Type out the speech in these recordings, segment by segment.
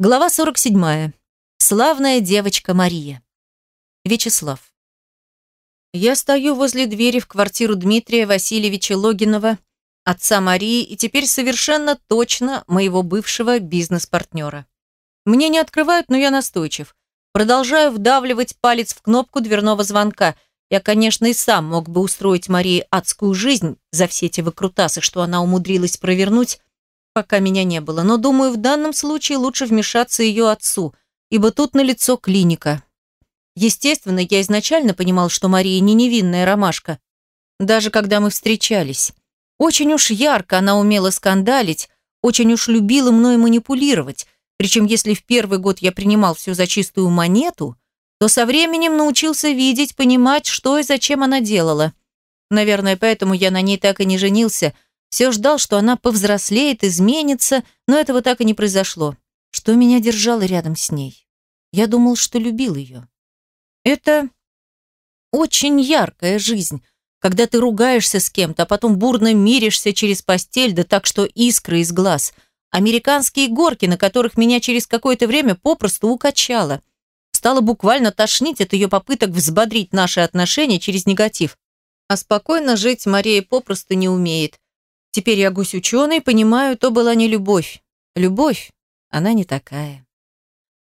Глава 47. Славная девочка Мария. Вячеслав. Я стою возле двери в квартиру Дмитрия Васильевича Логинова, отца Марии и теперь совершенно точно моего бывшего бизнес-партнера. Мне не открывают, но я настойчив. Продолжаю вдавливать палец в кнопку дверного звонка. Я, конечно, и сам мог бы устроить Марии адскую жизнь за все эти выкрутасы, что она умудрилась провернуть, пока меня не было, но, думаю, в данном случае лучше вмешаться ее отцу, ибо тут налицо клиника. Естественно, я изначально понимал, что Мария не невинная ромашка, даже когда мы встречались. Очень уж ярко она умела скандалить, очень уж любила мной манипулировать, причем если в первый год я принимал все за чистую монету, то со временем научился видеть, понимать, что и зачем она делала. Наверное, поэтому я на ней так и не женился – все ждал, что она повзрослеет, изменится, но этого так и не произошло. Что меня держало рядом с ней? Я думал, что любил ее. Это очень яркая жизнь, когда ты ругаешься с кем-то, а потом бурно миришься через постель, да так, что искры из глаз. Американские горки, на которых меня через какое-то время попросту укачало. Стало буквально тошнить от ее попыток взбодрить наши отношения через негатив. А спокойно жить Мария попросту не умеет. Теперь я гусь-ученый, понимаю, то была не любовь. Любовь, она не такая.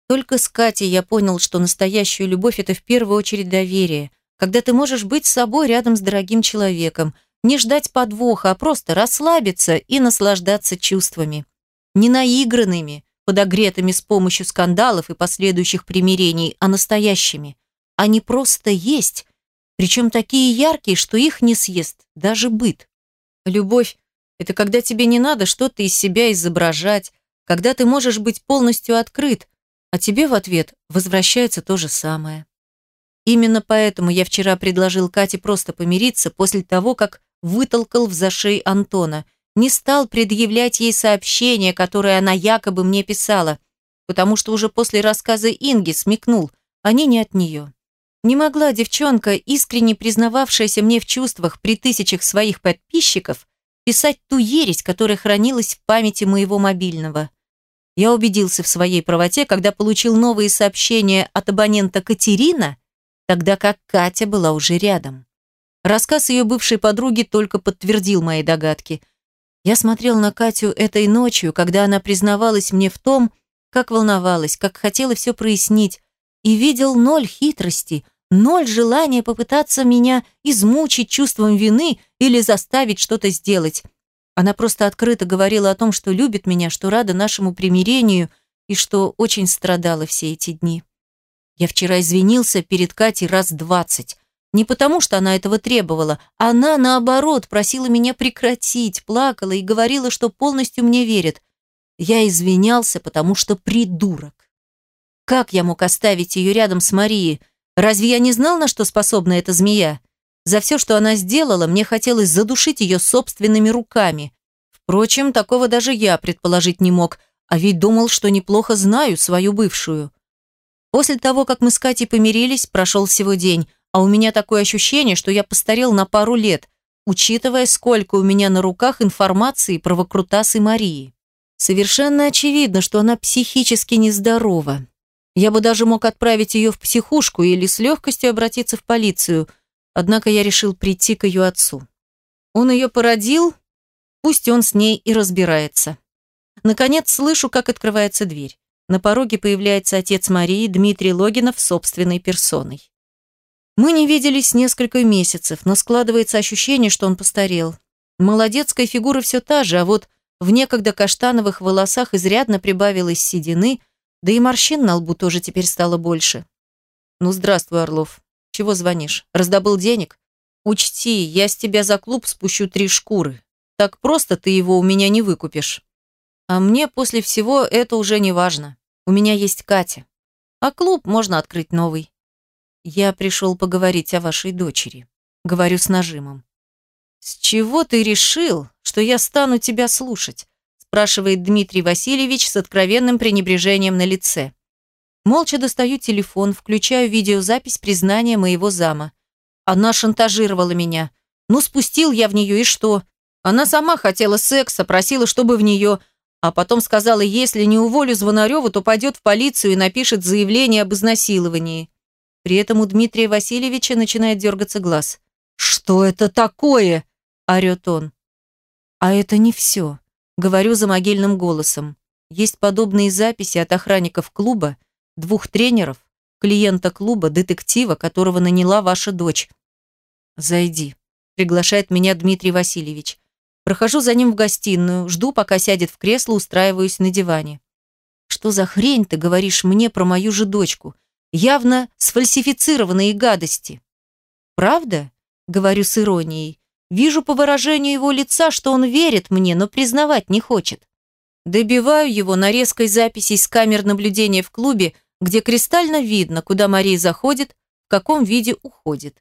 Только с Катей я понял, что настоящая любовь – это в первую очередь доверие, когда ты можешь быть с собой рядом с дорогим человеком, не ждать подвоха, а просто расслабиться и наслаждаться чувствами. Не наигранными, подогретыми с помощью скандалов и последующих примирений, а настоящими. Они просто есть, причем такие яркие, что их не съест даже быт. Любовь – это когда тебе не надо что-то из себя изображать, когда ты можешь быть полностью открыт, а тебе в ответ возвращается то же самое. Именно поэтому я вчера предложил Кате просто помириться после того, как вытолкал в зашей Антона, не стал предъявлять ей сообщение, которое она якобы мне писала, потому что уже после рассказа Инги смекнул, они не от нее. Не могла девчонка, искренне признававшаяся мне в чувствах при тысячах своих подписчиков, писать ту ересь, которая хранилась в памяти моего мобильного. Я убедился в своей правоте, когда получил новые сообщения от абонента Катерина, тогда как Катя была уже рядом. Рассказ ее бывшей подруги только подтвердил мои догадки. Я смотрел на Катю этой ночью, когда она признавалась мне в том, как волновалась, как хотела все прояснить, и видел ноль хитрости, ноль желания попытаться меня измучить чувством вины или заставить что-то сделать. Она просто открыто говорила о том, что любит меня, что рада нашему примирению и что очень страдала все эти дни. Я вчера извинился перед Катей раз двадцать. Не потому, что она этого требовала. Она, наоборот, просила меня прекратить, плакала и говорила, что полностью мне верит. Я извинялся, потому что придурок. Как я мог оставить ее рядом с Марией? Разве я не знал, на что способна эта змея? За все, что она сделала, мне хотелось задушить ее собственными руками. Впрочем, такого даже я предположить не мог, а ведь думал, что неплохо знаю свою бывшую. После того, как мы с Катей помирились, прошел всего день, а у меня такое ощущение, что я постарел на пару лет, учитывая, сколько у меня на руках информации про выкрутасы Марии. Совершенно очевидно, что она психически нездорова. Я бы даже мог отправить ее в психушку или с легкостью обратиться в полицию, однако я решил прийти к ее отцу. Он ее породил, пусть он с ней и разбирается. Наконец слышу, как открывается дверь. На пороге появляется отец Марии, Дмитрий Логинов, собственной персоной. Мы не виделись несколько месяцев, но складывается ощущение, что он постарел. Молодецкая фигура все та же, а вот в некогда каштановых волосах изрядно прибавилось седины, да и морщин на лбу тоже теперь стало больше. Ну, здравствуй, Орлов. Чего звонишь? Раздобыл денег? Учти, я с тебя за клуб спущу три шкуры. Так просто ты его у меня не выкупишь. А мне после всего это уже не важно. У меня есть Катя. А клуб можно открыть новый. Я пришел поговорить о вашей дочери. Говорю с нажимом. С чего ты решил, что я стану тебя слушать? Спрашивает Дмитрий Васильевич с откровенным пренебрежением на лице. Молча достаю телефон, включаю видеозапись признания моего зама. Она шантажировала меня. Ну, спустил я в нее, и что? Она сама хотела секса, просила, чтобы в нее... А потом сказала, если не уволю Звонарева, то пойдет в полицию и напишет заявление об изнасиловании. При этом у Дмитрия Васильевича начинает дергаться глаз. «Что это такое?» – орет он. «А это не все», – говорю за могильным голосом. Есть подобные записи от охранников клуба, двух тренеров, клиента клуба, детектива, которого наняла ваша дочь. «Зайди», – приглашает меня Дмитрий Васильевич. Прохожу за ним в гостиную, жду, пока сядет в кресло, устраиваюсь на диване. «Что за хрень ты говоришь мне про мою же дочку? Явно сфальсифицированные гадости». «Правда?» – говорю с иронией. Вижу по выражению его лица, что он верит мне, но признавать не хочет. Добиваю его нарезкой записей с камер наблюдения в клубе, где кристально видно, куда Мария заходит, в каком виде уходит.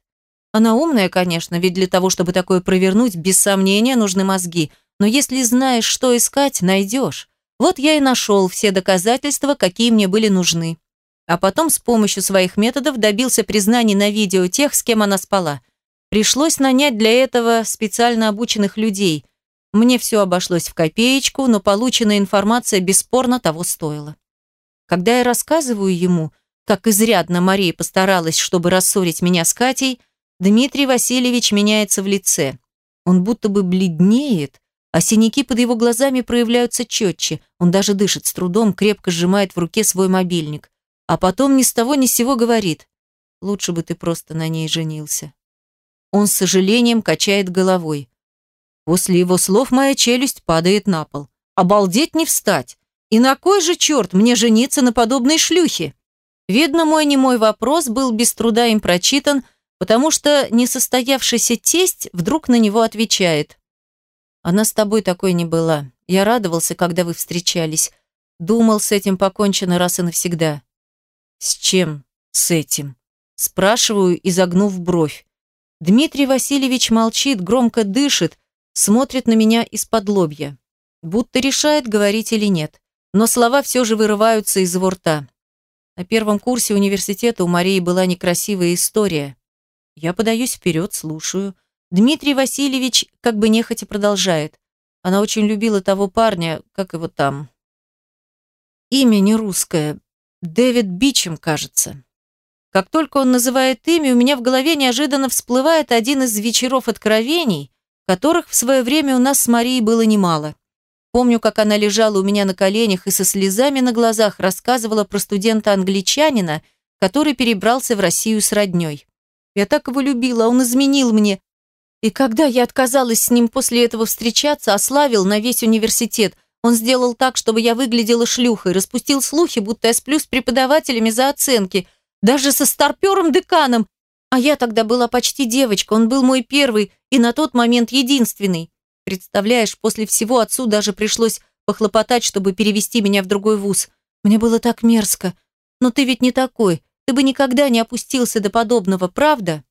Она умная, конечно, ведь для того, чтобы такое провернуть, без сомнения нужны мозги. Но если знаешь, что искать, найдешь. Вот я и нашел все доказательства, какие мне были нужны. А потом с помощью своих методов добился признаний на видео тех, с кем она спала. Пришлось нанять для этого специально обученных людей. Мне все обошлось в копеечку, но полученная информация бесспорно того стоила. Когда я рассказываю ему, как изрядно Мария постаралась, чтобы рассорить меня с Катей, Дмитрий Васильевич меняется в лице. Он будто бы бледнеет, а синяки под его глазами проявляются четче. Он даже дышит с трудом, крепко сжимает в руке свой мобильник. А потом ни с того ни с сего говорит. «Лучше бы ты просто на ней женился». Он с сожалением качает головой. После его слов моя челюсть падает на пол. Обалдеть не встать. И на кой же черт мне жениться на подобной шлюхе? Видно, мой немой вопрос был без труда им прочитан, потому что несостоявшийся тесть вдруг на него отвечает. «Она с тобой такой не была. Я радовался, когда вы встречались. Думал, с этим покончено раз и навсегда». «С чем с этим?» Спрашиваю, изогнув бровь. Дмитрий Васильевич молчит, громко дышит, смотрит на меня из-под лобья. Будто решает, говорить или нет. Но слова все же вырываются из его рта. На первом курсе университета у Марии была некрасивая история. Я подаюсь вперед, слушаю. Дмитрий Васильевич как бы нехотя продолжает. Она очень любила того парня, как его там. Имя не русское. Дэвид Бичем, кажется. Как только он называет имя, у меня в голове неожиданно всплывает один из вечеров откровений, которых в свое время у нас с Марией было немало. Помню, как она лежала у меня на коленях и со слезами на глазах рассказывала про студента-англичанина, который перебрался в Россию с роднёй. Я так его любила, он изменил мне. И когда я отказалась с ним после этого встречаться, ославил на весь университет. Он сделал так, чтобы я выглядела шлюхой, распустил слухи, будто я сплю с преподавателями за оценки – даже со старпером-деканом. А я тогда была почти девочка, он был мой первый и на тот момент единственный. Представляешь, после всего отцу даже пришлось похлопотать, чтобы перевести меня в другой вуз. Мне было так мерзко. Но ты ведь не такой. Ты бы никогда не опустился до подобного, правда?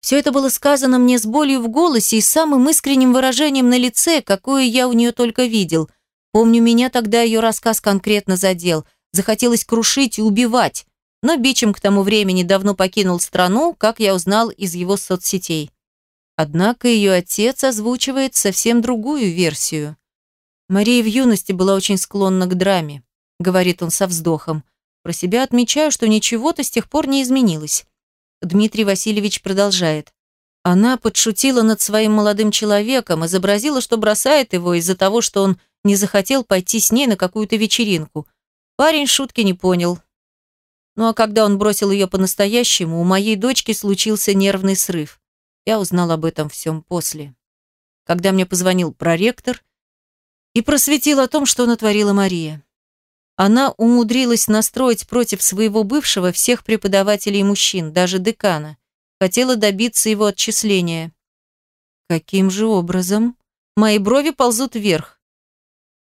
Все это было сказано мне с болью в голосе и самым искренним выражением на лице, какое я у нее только видел. Помню, меня тогда ее рассказ конкретно задел. Захотелось крушить и убивать но Бичем к тому времени давно покинул страну, как я узнал из его соцсетей. Однако ее отец озвучивает совсем другую версию. Мария в юности была очень склонна к драме, говорит он со вздохом. Про себя отмечаю, что ничего-то с тех пор не изменилось. Дмитрий Васильевич продолжает. Она подшутила над своим молодым человеком, изобразила, что бросает его из-за того, что он не захотел пойти с ней на какую-то вечеринку. Парень шутки не понял, ну а когда он бросил ее по-настоящему, у моей дочки случился нервный срыв. Я узнал об этом всем после. Когда мне позвонил проректор и просветил о том, что натворила Мария. Она умудрилась настроить против своего бывшего всех преподавателей мужчин, даже декана. Хотела добиться его отчисления. Каким же образом? Мои брови ползут вверх.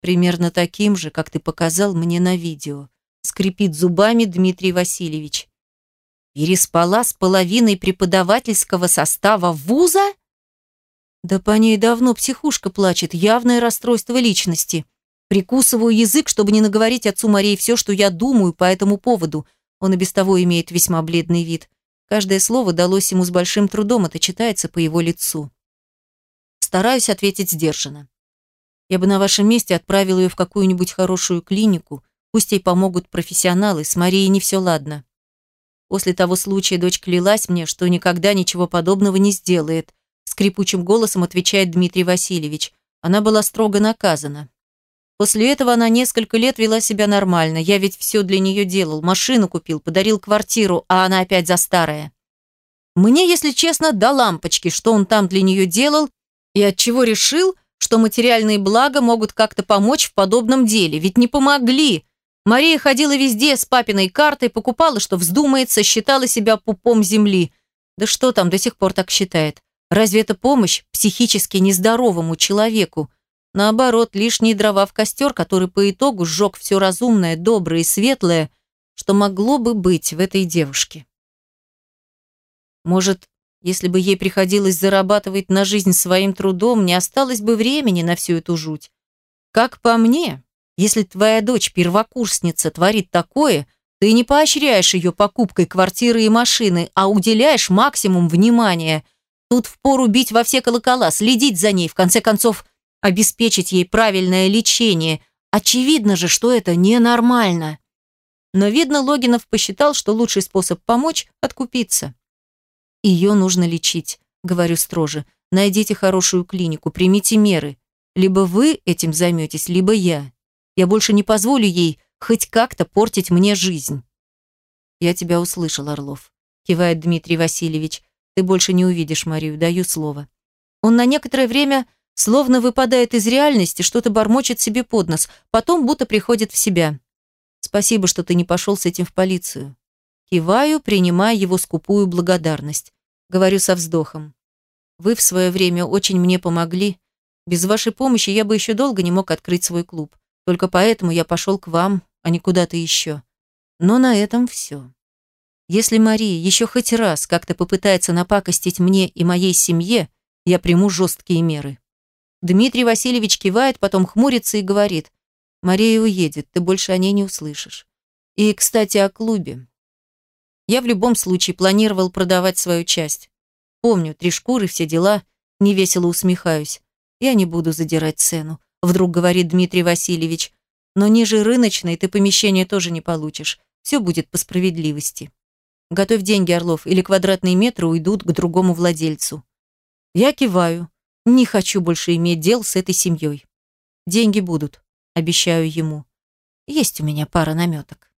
Примерно таким же, как ты показал мне на видео скрипит зубами Дмитрий Васильевич. Переспала с половиной преподавательского состава вуза? Да по ней давно психушка плачет, явное расстройство личности. Прикусываю язык, чтобы не наговорить отцу Марии все, что я думаю по этому поводу. Он и без того имеет весьма бледный вид. Каждое слово далось ему с большим трудом, это читается по его лицу. Стараюсь ответить сдержанно. Я бы на вашем месте отправил ее в какую-нибудь хорошую клинику, пусть ей помогут профессионалы, с Марией не все ладно. После того случая дочь клялась мне, что никогда ничего подобного не сделает, скрипучим голосом отвечает Дмитрий Васильевич. Она была строго наказана. После этого она несколько лет вела себя нормально. Я ведь все для нее делал. Машину купил, подарил квартиру, а она опять за старое. Мне, если честно, до лампочки, что он там для нее делал и от чего решил, что материальные блага могут как-то помочь в подобном деле. Ведь не помогли. Мария ходила везде с папиной картой, покупала, что вздумается, считала себя пупом земли. Да что там, до сих пор так считает. Разве это помощь психически нездоровому человеку? Наоборот, лишние дрова в костер, который по итогу сжег все разумное, доброе и светлое, что могло бы быть в этой девушке. Может, если бы ей приходилось зарабатывать на жизнь своим трудом, не осталось бы времени на всю эту жуть. Как по мне, если твоя дочь первокурсница творит такое, ты не поощряешь ее покупкой квартиры и машины, а уделяешь максимум внимания. Тут впору бить во все колокола, следить за ней, в конце концов, обеспечить ей правильное лечение. Очевидно же, что это ненормально. Но, видно, Логинов посчитал, что лучший способ помочь – откупиться. Ее нужно лечить, говорю строже. Найдите хорошую клинику, примите меры. Либо вы этим займетесь, либо я. Я больше не позволю ей хоть как-то портить мне жизнь. Я тебя услышал, Орлов, кивает Дмитрий Васильевич. Ты больше не увидишь Марию, даю слово. Он на некоторое время Словно выпадает из реальности, что-то бормочет себе под нос, потом будто приходит в себя. Спасибо, что ты не пошел с этим в полицию. Киваю, принимая его скупую благодарность. Говорю со вздохом. Вы в свое время очень мне помогли. Без вашей помощи я бы еще долго не мог открыть свой клуб. Только поэтому я пошел к вам, а не куда-то еще. Но на этом все. Если Мария еще хоть раз как-то попытается напакостить мне и моей семье, я приму жесткие меры. Дмитрий Васильевич кивает, потом хмурится и говорит. «Мария уедет, ты больше о ней не услышишь. И, кстати, о клубе. Я в любом случае планировал продавать свою часть. Помню, три шкуры, все дела. Невесело усмехаюсь. Я не буду задирать цену», вдруг говорит Дмитрий Васильевич. «Но ниже рыночной ты помещение тоже не получишь. Все будет по справедливости. Готовь деньги, Орлов, или квадратные метры уйдут к другому владельцу». Я киваю. Не хочу больше иметь дел с этой семьей. Деньги будут, обещаю ему. Есть у меня пара наметок.